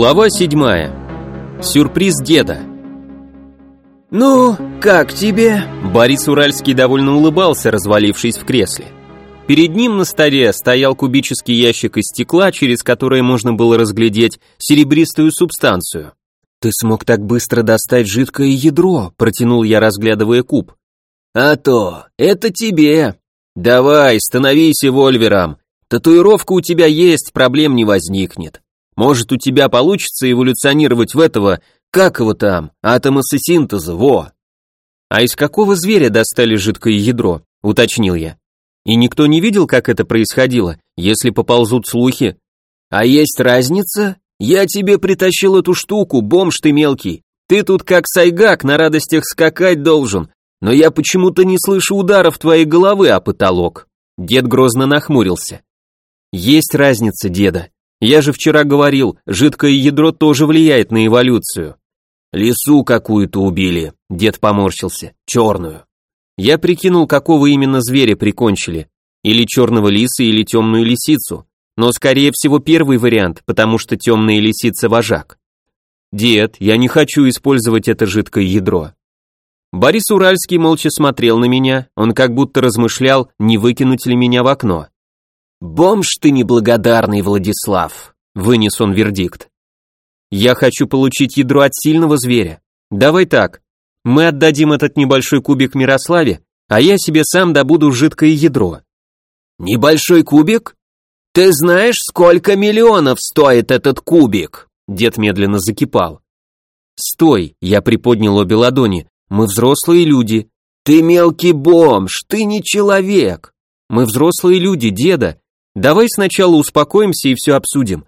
Глава седьмая. Сюрприз деда. «Ну, как тебе?» Борис Уральский довольно улыбался, развалившись в кресле. Перед ним на столе стоял кубический ящик из стекла, через который можно было разглядеть серебристую субстанцию. «Ты смог так быстро достать жидкое ядро», — протянул я, разглядывая куб. «А то, это тебе!» «Давай, становись вольвером. Татуировка у тебя есть, проблем не возникнет. Может, у тебя получится эволюционировать в этого, как его там, атомоса синтеза, во!» «А из какого зверя достали жидкое ядро?» — уточнил я. «И никто не видел, как это происходило, если поползут слухи?» «А есть разница? Я тебе притащил эту штуку, бомж ты мелкий. Ты тут как сайгак на радостях скакать должен, но я почему-то не слышу ударов твоей головы о потолок». Дед грозно нахмурился. «Есть разница, деда. Я же вчера говорил, жидкое ядро тоже влияет на эволюцию». «Лису какую-то убили», — дед поморщился, — «черную». Я прикинул, какого именно зверя прикончили. Или черного лиса, или темную лисицу но скорее всего первый вариант, потому что темная лисица вожак. Дед, я не хочу использовать это жидкое ядро. Борис Уральский молча смотрел на меня, он как будто размышлял, не выкинуть ли меня в окно. «Бомж ты неблагодарный, Владислав», — вынес он вердикт. «Я хочу получить ядро от сильного зверя. Давай так, мы отдадим этот небольшой кубик Мирославе, а я себе сам добуду жидкое ядро». «Небольшой кубик?» «Ты знаешь, сколько миллионов стоит этот кубик?» Дед медленно закипал. «Стой!» — я приподнял обе ладони. «Мы взрослые люди». «Ты мелкий бомж, ты не человек!» «Мы взрослые люди, деда. Давай сначала успокоимся и все обсудим.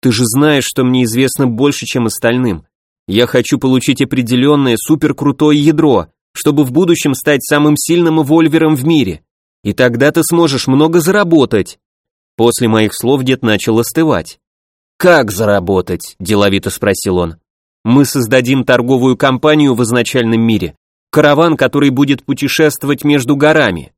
Ты же знаешь, что мне известно больше, чем остальным. Я хочу получить определенное суперкрутое ядро, чтобы в будущем стать самым сильным вольвером в мире. И тогда ты сможешь много заработать. После моих слов дед начал остывать. «Как заработать?» – деловито спросил он. «Мы создадим торговую компанию в изначальном мире, караван, который будет путешествовать между горами».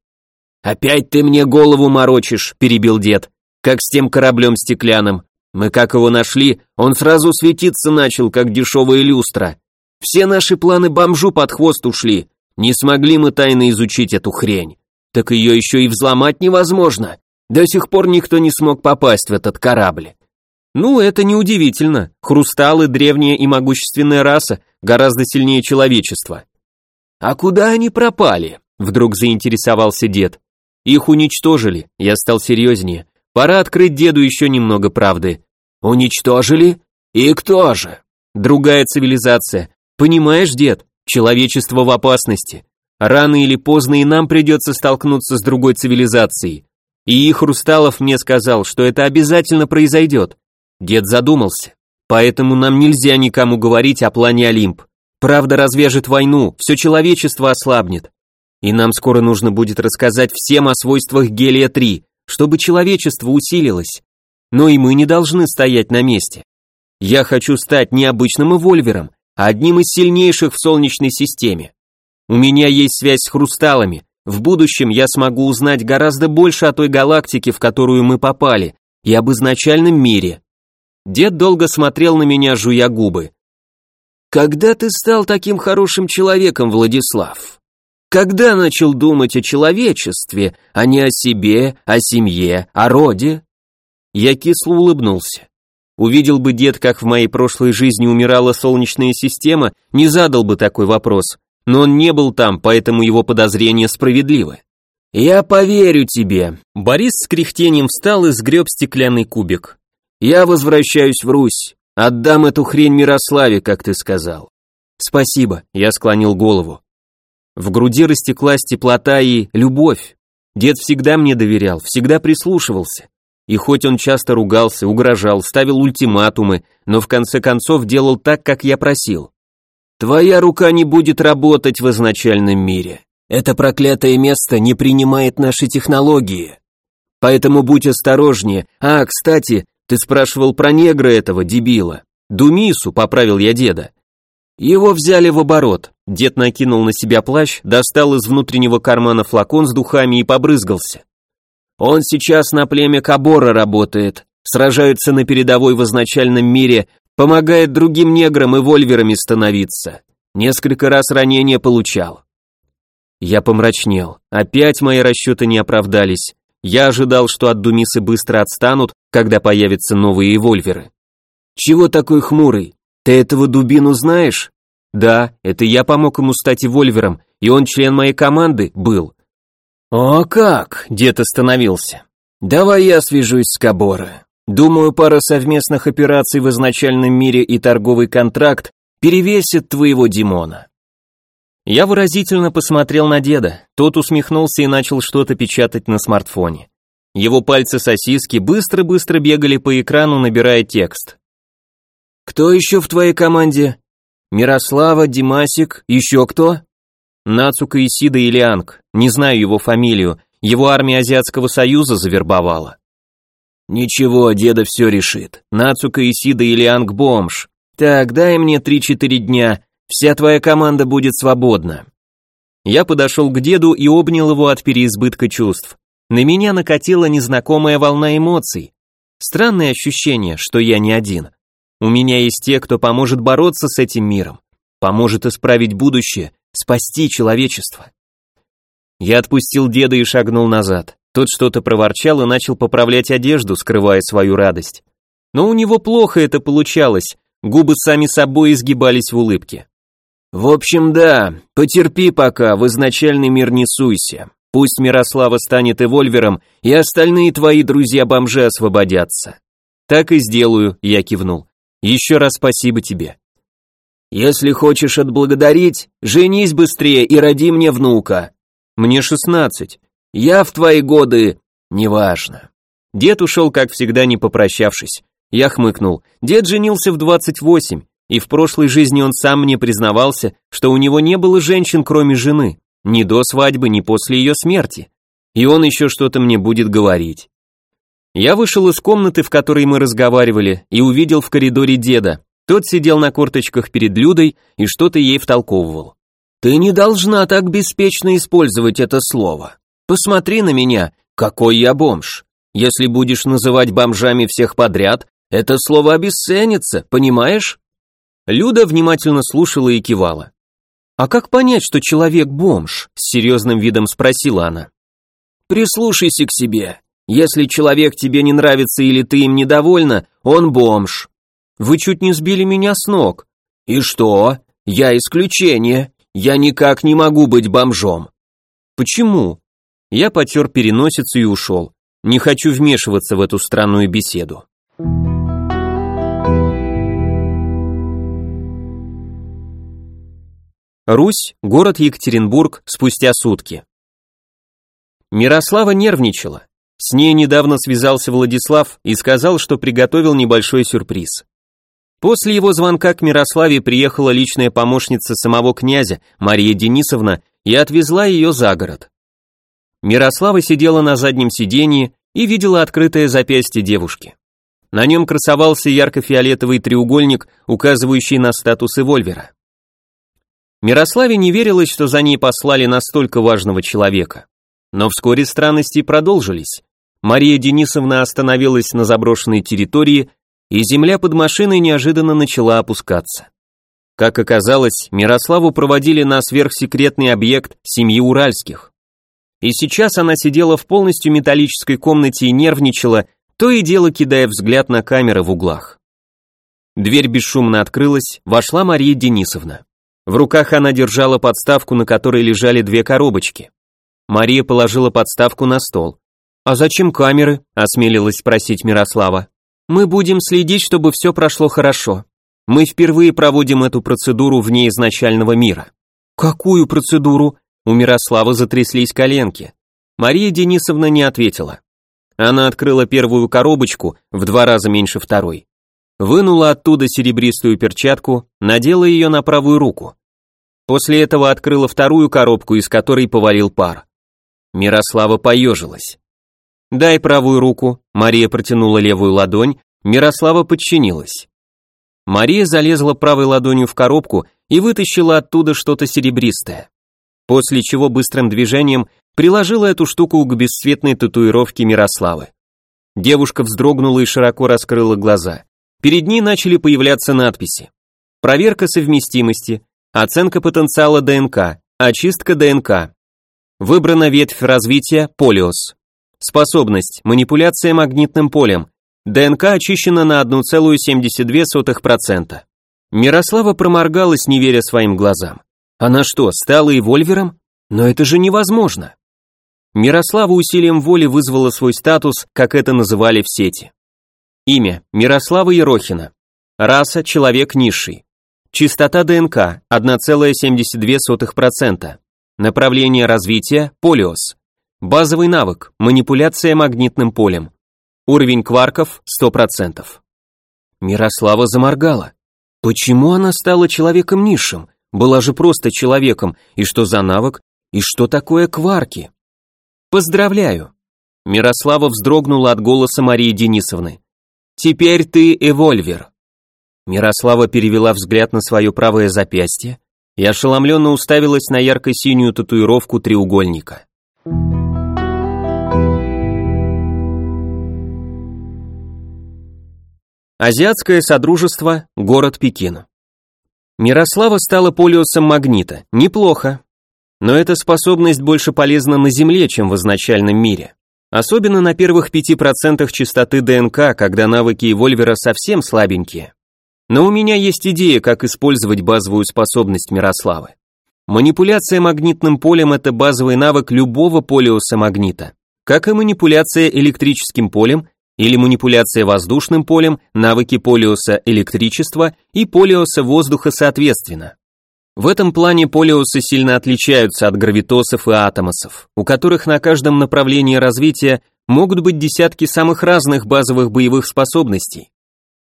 «Опять ты мне голову морочишь», – перебил дед, «как с тем кораблем стеклянным. Мы как его нашли, он сразу светиться начал, как дешевая люстра. Все наши планы бомжу под хвост ушли, не смогли мы тайно изучить эту хрень. Так ее еще и взломать невозможно. До сих пор никто не смог попасть в этот корабль. Ну, это неудивительно. Хрусталы, древняя и могущественная раса, гораздо сильнее человечества. А куда они пропали? Вдруг заинтересовался дед. Их уничтожили, я стал серьезнее. Пора открыть деду еще немного правды. Уничтожили? И кто же? Другая цивилизация. Понимаешь, дед, человечество в опасности. Рано или поздно и нам придется столкнуться с другой цивилизацией. И Хрусталов мне сказал, что это обязательно произойдет. Дед задумался. Поэтому нам нельзя никому говорить о плане Олимп. Правда развяжет войну, все человечество ослабнет. И нам скоро нужно будет рассказать всем о свойствах гелия-3, чтобы человечество усилилось. Но и мы не должны стоять на месте. Я хочу стать не обычным эвольвером, а одним из сильнейших в Солнечной системе. У меня есть связь с хрусталами, в будущем я смогу узнать гораздо больше о той галактике, в которую мы попали, и об изначальном мире. Дед долго смотрел на меня, жуя губы. Когда ты стал таким хорошим человеком, Владислав? Когда начал думать о человечестве, а не о себе, о семье, о роде? Я кисло улыбнулся. Увидел бы дед, как в моей прошлой жизни умирала солнечная система, не задал бы такой вопрос но он не был там, поэтому его подозрения справедливы. «Я поверю тебе». Борис с кряхтением встал и сгреб стеклянный кубик. «Я возвращаюсь в Русь. Отдам эту хрень Мирославе, как ты сказал». «Спасибо», — я склонил голову. В груди растеклась теплота и любовь. Дед всегда мне доверял, всегда прислушивался. И хоть он часто ругался, угрожал, ставил ультиматумы, но в конце концов делал так, как я просил. Твоя рука не будет работать в изначальном мире. Это проклятое место не принимает наши технологии. Поэтому будь осторожнее. А, кстати, ты спрашивал про негра этого дебила. Думису, поправил я деда. Его взяли в оборот. Дед накинул на себя плащ, достал из внутреннего кармана флакон с духами и побрызгался. Он сейчас на племя Кабора работает. Сражаются на передовой в изначальном мире Помогает другим неграм и вольверами становиться. Несколько раз ранения получал. Я помрачнел. Опять мои расчеты не оправдались. Я ожидал, что от Думисы быстро отстанут, когда появятся новые вольверы. Чего такой хмурый? Ты этого дубину знаешь? Да, это я помог ему стать вольвером, и он член моей команды был. О как, дед остановился. Давай я свяжусь с Кабора. Думаю, пара совместных операций в изначальном мире и торговый контракт перевесит твоего Димона. Я выразительно посмотрел на деда, тот усмехнулся и начал что-то печатать на смартфоне. Его пальцы-сосиски быстро-быстро бегали по экрану, набирая текст. «Кто еще в твоей команде? Мирослава, Димасик, еще кто?» Нацука Исида Илианг, не знаю его фамилию, его армия Азиатского Союза завербовала. Ничего, деда все решит. Нацука Исида Илианг бомж. Так, дай мне три-четыре дня, вся твоя команда будет свободна. Я подошел к деду и обнял его от переизбытка чувств. На меня накатила незнакомая волна эмоций. Странное ощущение, что я не один. У меня есть те, кто поможет бороться с этим миром, поможет исправить будущее, спасти человечество. Я отпустил деда и шагнул назад. Тот что-то проворчал и начал поправлять одежду, скрывая свою радость. Но у него плохо это получалось, губы сами собой изгибались в улыбке. В общем, да, потерпи пока, в изначальный мир не суйся. Пусть Мирослава станет эвольвером, и остальные твои друзья-бомжи освободятся. Так и сделаю, я кивнул. Еще раз спасибо тебе. Если хочешь отблагодарить, женись быстрее и роди мне внука. Мне шестнадцать. Я в твои годы... Неважно. Дед ушел, как всегда, не попрощавшись. Я хмыкнул. Дед женился в двадцать восемь, и в прошлой жизни он сам мне признавался, что у него не было женщин, кроме жены. Ни до свадьбы, ни после ее смерти. И он еще что-то мне будет говорить. Я вышел из комнаты, в которой мы разговаривали, и увидел в коридоре деда. Тот сидел на корточках перед Людой и что-то ей втолковывал. «Ты не должна так беспечно использовать это слово. Посмотри на меня, какой я бомж. Если будешь называть бомжами всех подряд, это слово обесценится, понимаешь?» Люда внимательно слушала и кивала. «А как понять, что человек бомж?» — с серьезным видом спросила она. «Прислушайся к себе. Если человек тебе не нравится или ты им недовольна, он бомж. Вы чуть не сбили меня с ног. И что? Я исключение. Я никак не могу быть бомжом. Почему? Я потер переносицу и ушел. Не хочу вмешиваться в эту странную беседу. Русь, город Екатеринбург, спустя сутки. Мирослава нервничала. С ней недавно связался Владислав и сказал, что приготовил небольшой сюрприз. После его звонка к Мирославе приехала личная помощница самого князя, Мария Денисовна, и отвезла ее за город. Мирослава сидела на заднем сиденье и видела открытое запястье девушки. На нем красовался ярко-фиолетовый треугольник, указывающий на статус эвольвера. Мирославе не верилось, что за ней послали настолько важного человека. Но вскоре странности продолжились. Мария Денисовна остановилась на заброшенной территории и земля под машиной неожиданно начала опускаться. Как оказалось, Мирославу проводили на сверхсекретный объект семьи Уральских. И сейчас она сидела в полностью металлической комнате и нервничала, то и дело кидая взгляд на камеры в углах. Дверь бесшумно открылась, вошла Мария Денисовна. В руках она держала подставку, на которой лежали две коробочки. Мария положила подставку на стол. «А зачем камеры?» – осмелилась спросить Мирослава. Мы будем следить, чтобы все прошло хорошо. Мы впервые проводим эту процедуру вне изначального мира. Какую процедуру? У Мирослава затряслись коленки. Мария Денисовна не ответила. Она открыла первую коробочку, в два раза меньше второй. Вынула оттуда серебристую перчатку, надела ее на правую руку. После этого открыла вторую коробку, из которой повалил пар. Мирослава поежилась. «Дай правую руку», Мария протянула левую ладонь, Мирослава подчинилась. Мария залезла правой ладонью в коробку и вытащила оттуда что-то серебристое. После чего быстрым движением приложила эту штуку к бесцветной татуировке Мирославы. Девушка вздрогнула и широко раскрыла глаза. перед ней начали появляться надписи. Проверка совместимости, оценка потенциала ДНК, очистка ДНК. Выбрана ветвь развития Полиос. Способность, манипуляция магнитным полем. ДНК очищена на 1,72%. Мирослава проморгалась, не веря своим глазам. Она что, стала эвольвером? Но это же невозможно. Мирослава усилием воли вызвала свой статус, как это называли в сети. Имя – Мирослава Ерохина. Раса – человек низший. Частота ДНК – 1,72%. Направление развития – полиос. Базовый навык – манипуляция магнитным полем. Уровень кварков – 100%. Мирослава заморгала. Почему она стала человеком низшим? Была же просто человеком. И что за навык? И что такое кварки? Поздравляю. Мирослава вздрогнула от голоса Марии Денисовны. Теперь ты эвольвер. Мирослава перевела взгляд на свое правое запястье и ошеломленно уставилась на ярко-синюю татуировку треугольника. Азиатское Содружество, город Пекин. Мирослава стала полиосом магнита. Неплохо. Но эта способность больше полезна на Земле, чем в изначальном мире. Особенно на первых 5% частоты ДНК, когда навыки Эвольвера совсем слабенькие. Но у меня есть идея, как использовать базовую способность Мирославы. Манипуляция магнитным полем – это базовый навык любого полиоса магнита, как и манипуляция электрическим полем или манипуляция воздушным полем, навыки полиоса электричества и полиоса воздуха соответственно. В этом плане полиосы сильно отличаются от гравитосов и атомосов, у которых на каждом направлении развития могут быть десятки самых разных базовых боевых способностей.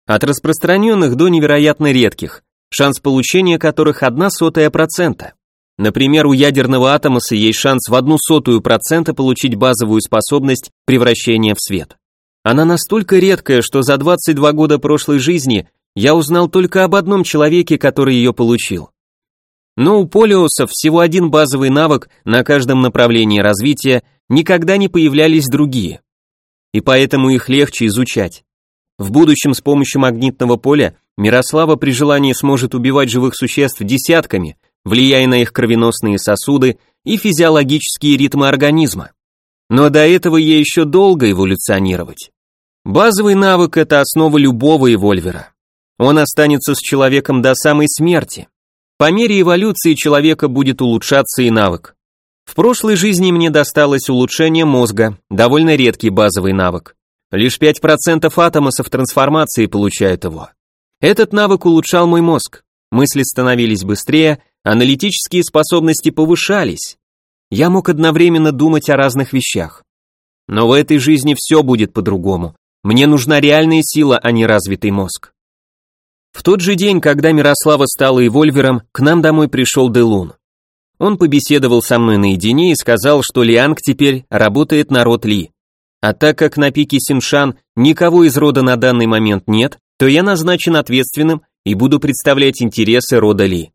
От распространенных до невероятно редких, шанс получения которых одна сотая процента. Например, у ядерного атомоса есть шанс в одну сотую процента получить базовую способность превращения в свет. Она настолько редкая, что за 22 года прошлой жизни я узнал только об одном человеке, который ее получил. Но у полиосов всего один базовый навык на каждом направлении развития, никогда не появлялись другие. И поэтому их легче изучать. В будущем с помощью магнитного поля Мирослава при желании сможет убивать живых существ десятками, влияя на их кровеносные сосуды и физиологические ритмы организма. Но до этого ей еще долго эволюционировать. Базовый навык – это основа любого эвольвера. Он останется с человеком до самой смерти, по мере эволюции человека будет улучшаться и навык. В прошлой жизни мне досталось улучшение мозга, довольно редкий базовый навык. Лишь 5% атомосов трансформации получают его. Этот навык улучшал мой мозг. Мысли становились быстрее, аналитические способности повышались. Я мог одновременно думать о разных вещах. Но в этой жизни все будет по-другому. Мне нужна реальная сила, а не развитый мозг. В тот же день, когда Мирослава стала эвольвером, к нам домой пришел Делун. Он побеседовал со мной наедине и сказал, что Лианг теперь работает на род Ли. А так как на пике Синшан никого из рода на данный момент нет, то я назначен ответственным и буду представлять интересы рода Ли.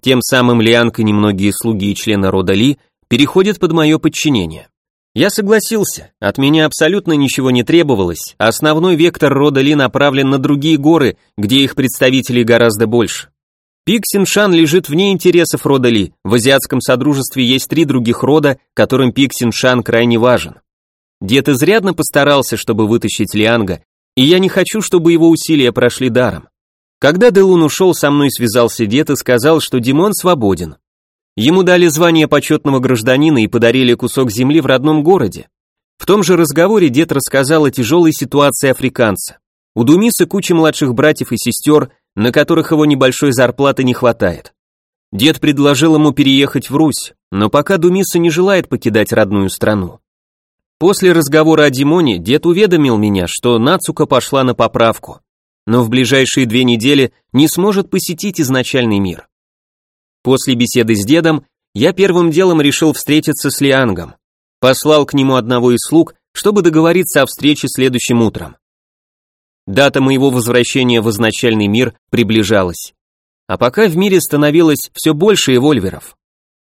Тем самым Лианг и немногие слуги и члены рода Ли переходят под мое подчинение. Я согласился, от меня абсолютно ничего не требовалось, а основной вектор рода Ли направлен на другие горы, где их представителей гораздо больше. Пик Синшан лежит вне интересов рода Ли, в азиатском содружестве есть три других рода, которым пик Синшан крайне важен. Дед изрядно постарался, чтобы вытащить Лианга, и я не хочу, чтобы его усилия прошли даром. Когда Делун ушел, со мной связался дед и сказал, что Димон свободен. Ему дали звание почетного гражданина и подарили кусок земли в родном городе. В том же разговоре дед рассказал о тяжелой ситуации африканца. У Думиса куча младших братьев и сестер, на которых его небольшой зарплаты не хватает. Дед предложил ему переехать в Русь, но пока Думиса не желает покидать родную страну. После разговора о Димоне дед уведомил меня, что Нацука пошла на поправку, но в ближайшие две недели не сможет посетить изначальный мир. После беседы с дедом я первым делом решил встретиться с Лиангом. Послал к нему одного из слуг, чтобы договориться о встрече следующим утром. Дата моего возвращения в изначальный мир приближалась. А пока в мире становилось все больше эвольверов.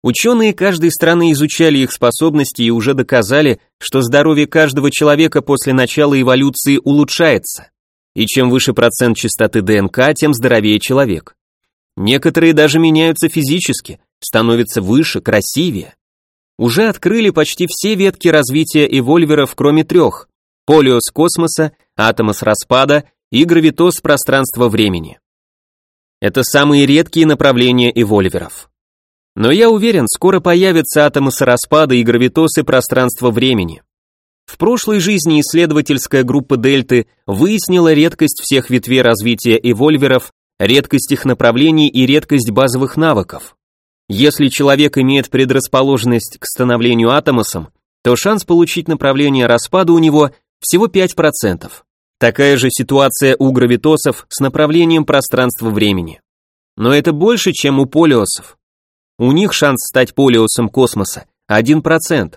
Ученые каждой страны изучали их способности и уже доказали, что здоровье каждого человека после начала эволюции улучшается. и чем выше процент частоты ДНК, тем здоровее человек. Некоторые даже меняются физически, становятся выше, красивее. Уже открыли почти все ветки развития эвольверов, кроме трех – полиос космоса, атомос распада и гравитоз пространства-времени. Это самые редкие направления эвольверов. Но я уверен, скоро появятся атомосы распада и гравитосы пространства-времени. В прошлой жизни исследовательская группа Дельты выяснила редкость всех ветвей развития эвольверов, редкость их направлений и редкость базовых навыков. Если человек имеет предрасположенность к становлению атомосом, то шанс получить направление распада у него всего 5%. Такая же ситуация у гравитосов с направлением пространства-времени. Но это больше, чем у полиосов. У них шанс стать полиосом космоса 1%.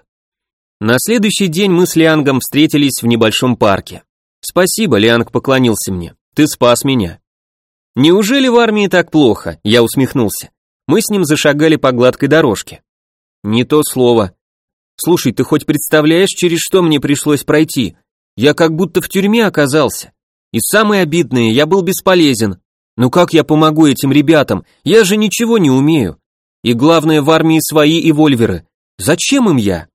На следующий день мы с Лиангом встретились в небольшом парке. Спасибо, Лианг поклонился мне. Ты спас меня. Неужели в армии так плохо? Я усмехнулся. Мы с ним зашагали по гладкой дорожке. Не то слово. Слушай, ты хоть представляешь, через что мне пришлось пройти? Я как будто в тюрьме оказался. И самое обидное, я был бесполезен. Ну как я помогу этим ребятам? Я же ничего не умею. И главное, в армии свои и вольверы. Зачем им я?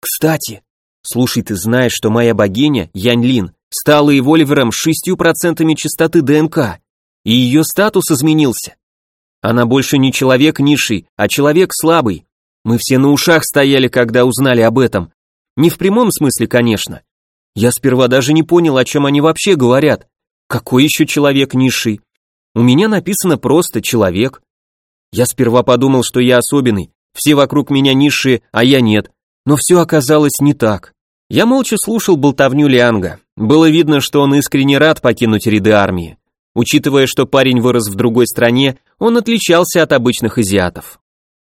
Кстати, слушай, ты знаешь, что моя богиня, Янь Лин, стала и Вольвером с шестью процентами частоты ДНК, и ее статус изменился. Она больше не человек низший, а человек слабый. Мы все на ушах стояли, когда узнали об этом. Не в прямом смысле, конечно. Я сперва даже не понял, о чем они вообще говорят. Какой еще человек низший? У меня написано просто «человек». Я сперва подумал, что я особенный, все вокруг меня низшие, а я нет. Но все оказалось не так. Я молча слушал болтовню Лианга. Было видно, что он искренне рад покинуть ряды армии. Учитывая, что парень вырос в другой стране, он отличался от обычных азиатов.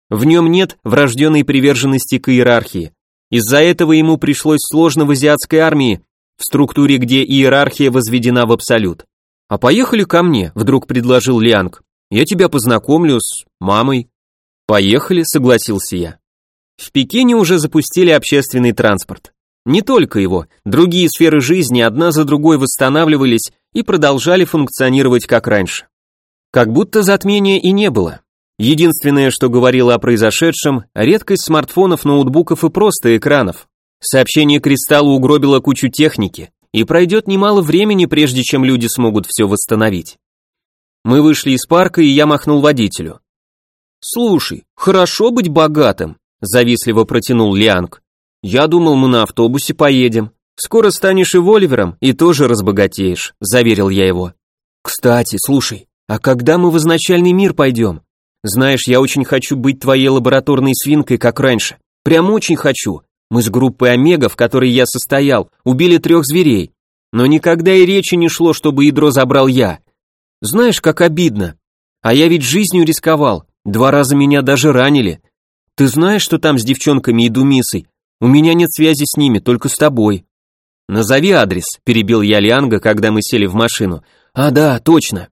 В нем нет врожденной приверженности к иерархии. Из-за этого ему пришлось сложно в азиатской армии, в структуре, где иерархия возведена в абсолют. «А поехали ко мне», — вдруг предложил Лианг. «Я тебя познакомлю с мамой». «Поехали», — согласился я. В Пекине уже запустили общественный транспорт. Не только его, другие сферы жизни одна за другой восстанавливались и продолжали функционировать как раньше. Как будто затмения и не было. Единственное, что говорило о произошедшем, редкость смартфонов, ноутбуков и просто экранов. Сообщение Кристалла угробило кучу техники, и пройдет немало времени, прежде чем люди смогут все восстановить. Мы вышли из парка, и я махнул водителю. «Слушай, хорошо быть богатым», завистливо протянул Лианг. Я думал, мы на автобусе поедем. Скоро станешь и Воливером и тоже разбогатеешь, заверил я его. Кстати, слушай, а когда мы в изначальный мир пойдем? Знаешь, я очень хочу быть твоей лабораторной свинкой, как раньше. Прям очень хочу. Мы с группой Омега, в которой я состоял, убили трех зверей. Но никогда и речи не шло, чтобы ядро забрал я. Знаешь, как обидно. А я ведь жизнью рисковал. Два раза меня даже ранили. Ты знаешь, что там с девчонками и Думисой? У меня нет связи с ними, только с тобой. Назови адрес, перебил я Лианга, когда мы сели в машину. А, да, точно.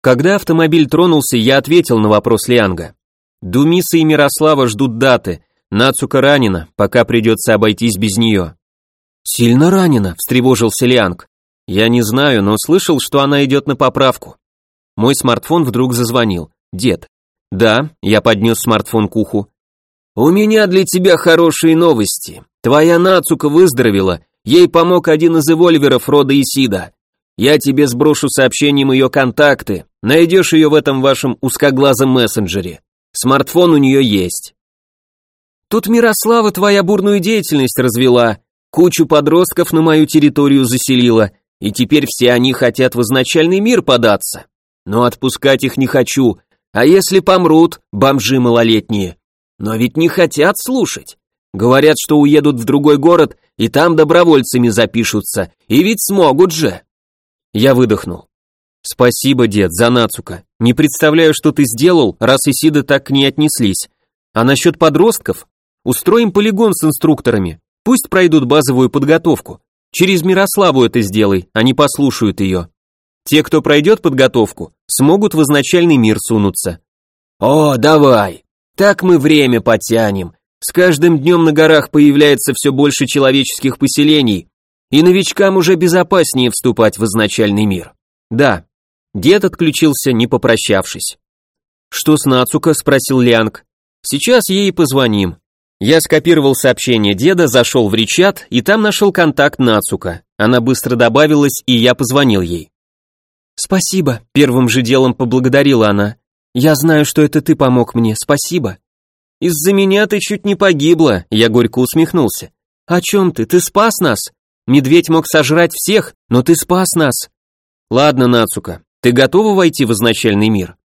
Когда автомобиль тронулся, я ответил на вопрос Лианга. Думиса и Мирослава ждут даты. Нацука ранена, пока придется обойтись без нее. Сильно ранена, встревожился Лианг. Я не знаю, но слышал, что она идет на поправку. Мой смартфон вдруг зазвонил. Дед. Да, я поднес смартфон к уху. «У меня для тебя хорошие новости. Твоя Нацука выздоровела, ей помог один из эвольверов рода Исида. Я тебе сброшу сообщением ее контакты, найдешь ее в этом вашем узкоглазом мессенджере. Смартфон у нее есть». Тут Мирослава твоя бурную деятельность развела, кучу подростков на мою территорию заселила, и теперь все они хотят в изначальный мир податься. Но отпускать их не хочу, а если помрут, бомжи малолетние, но ведь не хотят слушать. Говорят, что уедут в другой город и там добровольцами запишутся, и ведь смогут же. Я выдохнул. Спасибо, дед, за Нацука. Не представляю, что ты сделал, раз Исида так к ней отнеслись. А насчет подростков? Устроим полигон с инструкторами. Пусть пройдут базовую подготовку. Через Мирославу это сделай, они послушают ее. Те, кто пройдет подготовку, смогут в изначальный мир сунуться. О, давай! Так мы время потянем. С каждым днем на горах появляется все больше человеческих поселений, И новичкам уже безопаснее вступать в изначальный мир. Да. Дед отключился, не попрощавшись. Что с Нацука? спросил Лианг. Сейчас ей позвоним. Я скопировал сообщение деда, зашел в Ричат и там нашел контакт Нацука. Она быстро добавилась, и я позвонил ей. «Спасибо», — первым же делом поблагодарила она. «Я знаю, что это ты помог мне, спасибо». «Из-за меня ты чуть не погибла», — я горько усмехнулся. «О чем ты? Ты спас нас? Медведь мог сожрать всех, но ты спас нас». «Ладно, Нацука, ты готова войти в изначальный мир?»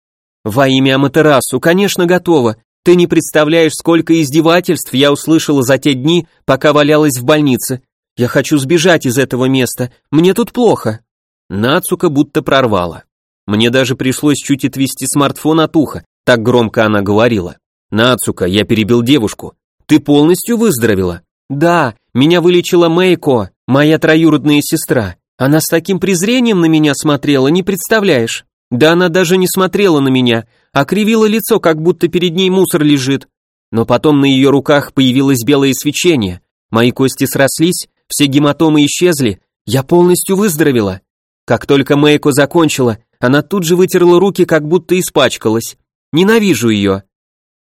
«Во имя Аматерасу, конечно, готова. Ты не представляешь, сколько издевательств я услышала за те дни, пока валялась в больнице. Я хочу сбежать из этого места. Мне тут плохо». Нацука будто прорвала. Мне даже пришлось чуть отвести смартфон от уха, так громко она говорила. «Нацука, я перебил девушку. Ты полностью выздоровела?» «Да, меня вылечила Мэйко, моя троюродная сестра. Она с таким презрением на меня смотрела, не представляешь. Да она даже не смотрела на меня, а кривила лицо, как будто перед ней мусор лежит. Но потом на ее руках появилось белое свечение. Мои кости срослись, все гематомы исчезли, я полностью выздоровела. Как только Мэйко закончила, она тут же вытерла руки, как будто испачкалась. Ненавижу ее.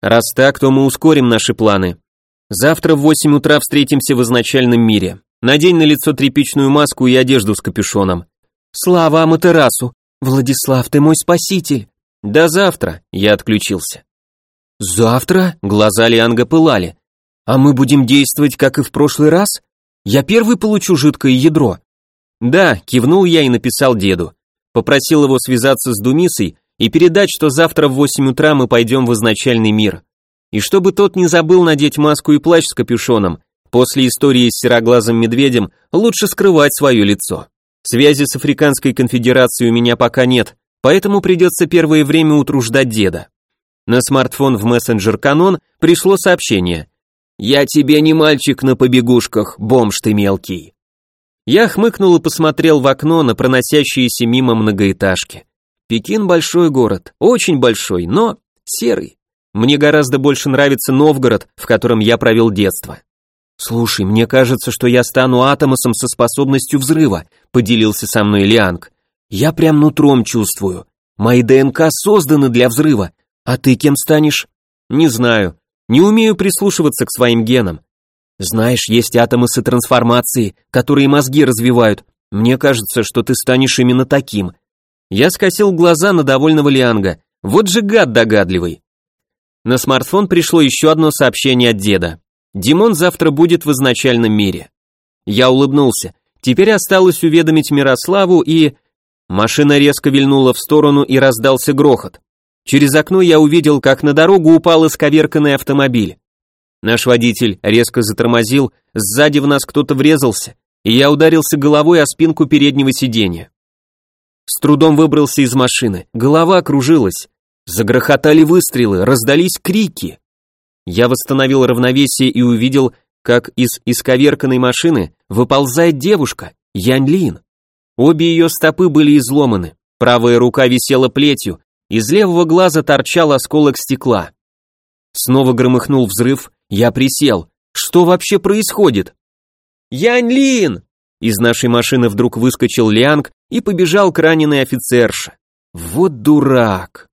Раз так, то мы ускорим наши планы. Завтра в 8 утра встретимся в изначальном мире. Надень на лицо тряпичную маску и одежду с капюшоном. Слава Аматерасу! Владислав, ты мой спаситель! До завтра, я отключился. Завтра? Глаза Лианга пылали. А мы будем действовать, как и в прошлый раз? Я первый получу жидкое ядро. Да, кивнул я и написал деду. Попросил его связаться с Думисой и передать, что завтра в 8 утра мы пойдем в изначальный мир. И чтобы тот не забыл надеть маску и плащ с капюшоном, после истории с сероглазым медведем лучше скрывать свое лицо. Связи с Африканской конфедерацией у меня пока нет, поэтому придется первое время утруждать деда. На смартфон в мессенджер Канон пришло сообщение. «Я тебе не мальчик на побегушках, бомж ты мелкий». Я хмыкнул и посмотрел в окно на проносящиеся мимо многоэтажки. Пекин большой город, очень большой, но серый. Мне гораздо больше нравится Новгород, в котором я провел детство. Слушай, мне кажется, что я стану атомосом со способностью взрыва, поделился со мной Лианг. Я прям нутром чувствую. Мои ДНК созданы для взрыва. А ты кем станешь? Не знаю. Не умею прислушиваться к своим генам. Знаешь, есть атомосы трансформации, которые мозги развивают. Мне кажется, что ты станешь именно таким. Я скосил глаза на довольного Лианга. Вот же гад догадливый. На смартфон пришло еще одно сообщение от деда. Димон завтра будет в изначальном мире. Я улыбнулся. Теперь осталось уведомить Мирославу и... Машина резко вильнула в сторону и раздался грохот. Через окно я увидел, как на дорогу упал исковерканный автомобиль. Наш водитель резко затормозил, сзади в нас кто-то врезался, и я ударился головой о спинку переднего сиденья. С трудом выбрался из машины, голова кружилась. Загрохотали выстрелы, раздались крики. Я восстановил равновесие и увидел, как из исковерканной машины выползает девушка, Янь Лин. Обе ее стопы были изломаны, правая рука висела плетью, из левого глаза торчал осколок стекла. Снова громыхнул взрыв, я присел. Что вообще происходит? Янь Лин! Из нашей машины вдруг выскочил Лианг и побежал к раненой офицерше. Вот дурак!